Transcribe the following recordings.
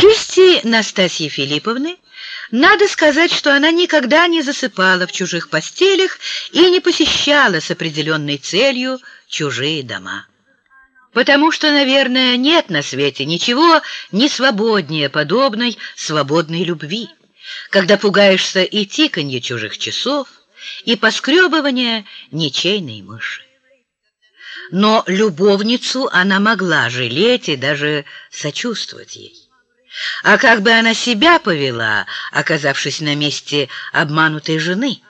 чести Настасьи Филипповны надо сказать, что она никогда не засыпала в чужих постелях и не посещала с определенной целью чужие дома. Потому что, наверное, нет на свете ничего не свободнее подобной свободной любви, когда пугаешься и тиканье чужих часов, и поскребывания ничейной мыши. Но любовницу она могла жалеть и даже сочувствовать ей. А как бы она себя повела, оказавшись на месте обманутой жены?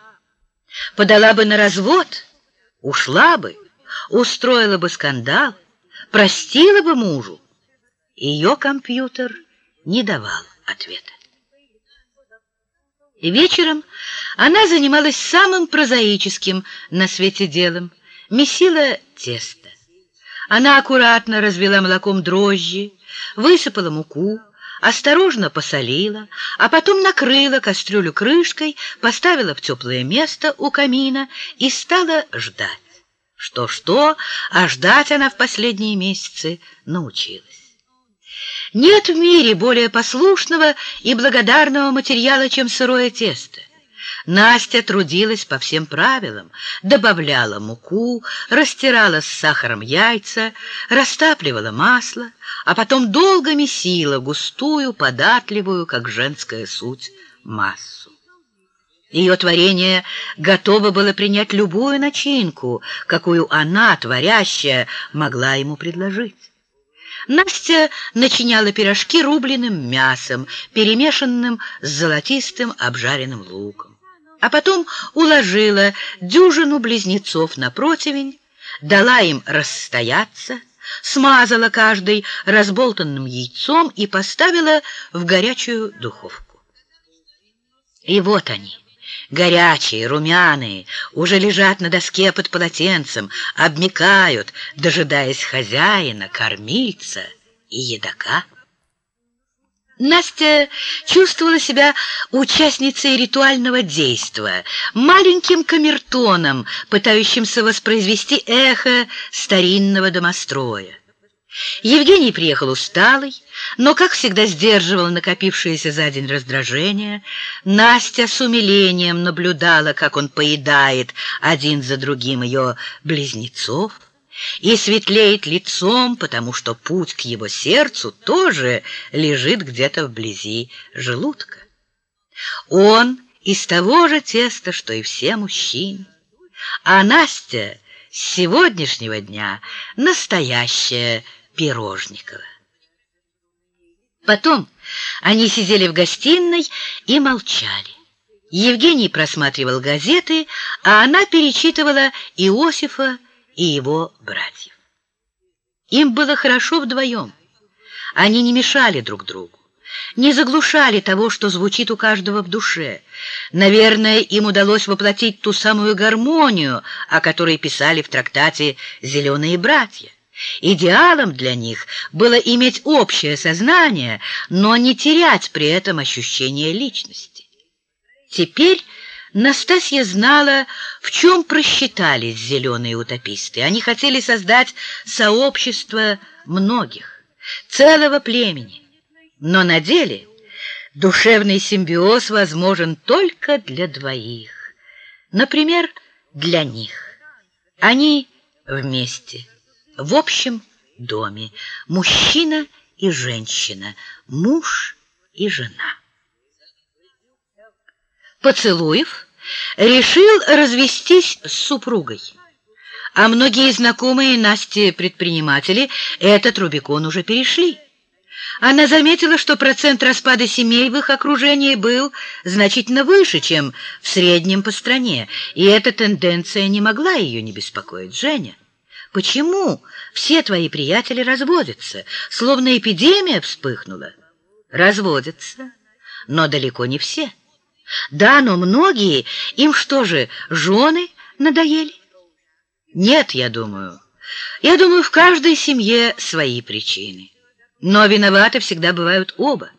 Подала бы на развод, ушла бы, устроила бы скандал, простила бы мужу. Ее компьютер не давал ответа. И вечером она занималась самым прозаическим на свете делом, месила тесто. Она аккуратно развела молоком дрожжи, высыпала муку, осторожно посолила, а потом накрыла кастрюлю крышкой, поставила в теплое место у камина и стала ждать. Что-что, а ждать она в последние месяцы научилась. Нет в мире более послушного и благодарного материала, чем сырое тесто. Настя трудилась по всем правилам, добавляла муку, растирала с сахаром яйца, растапливала масло, а потом долго месила густую, податливую, как женская суть, массу. Ее творение готово было принять любую начинку, какую она, творящая, могла ему предложить. Настя начиняла пирожки рубленым мясом, перемешанным с золотистым обжаренным луком а потом уложила дюжину близнецов на противень, дала им расстояться, смазала каждый разболтанным яйцом и поставила в горячую духовку. И вот они, горячие, румяные, уже лежат на доске под полотенцем, обмекают, дожидаясь хозяина, кормильца и едока. Настя чувствовала себя участницей ритуального действа, маленьким камертоном, пытающимся воспроизвести эхо старинного домостроя. Евгений приехал усталый, но, как всегда, сдерживал накопившееся за день раздражение. Настя с умилением наблюдала, как он поедает один за другим ее близнецов и светлеет лицом, потому что путь к его сердцу тоже лежит где-то вблизи желудка. Он из того же теста, что и все мужчины. А Настя с сегодняшнего дня настоящая Пирожникова. Потом они сидели в гостиной и молчали. Евгений просматривал газеты, а она перечитывала Иосифа и его братьев. Им было хорошо вдвоем. Они не мешали друг другу, не заглушали того, что звучит у каждого в душе. Наверное, им удалось воплотить ту самую гармонию, о которой писали в трактате «Зеленые братья». Идеалом для них было иметь общее сознание, но не терять при этом ощущение личности. Теперь Настасья знала, в чем просчитались зеленые утописты. Они хотели создать сообщество многих, целого племени. Но на деле душевный симбиоз возможен только для двоих. Например, для них. Они вместе, в общем доме, мужчина и женщина, муж и жена. Поцелуев решил развестись с супругой. А многие знакомые Насте предприниматели этот Рубикон уже перешли. Она заметила, что процент распада семей в их окружении был значительно выше, чем в среднем по стране, и эта тенденция не могла ее не беспокоить. Женя, почему все твои приятели разводятся, словно эпидемия вспыхнула? Разводятся, но далеко не все. Да, но многие, им что же, жены надоели? Нет, я думаю. Я думаю, в каждой семье свои причины. Но виноваты всегда бывают оба.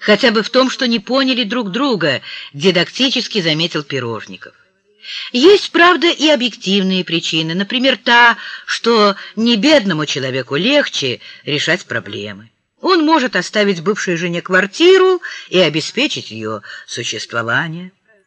Хотя бы в том, что не поняли друг друга, дидактически заметил Пирожников. Есть, правда, и объективные причины, например, та, что не бедному человеку легче решать проблемы. Он может оставить бывшей жене квартиру и обеспечить ее существование.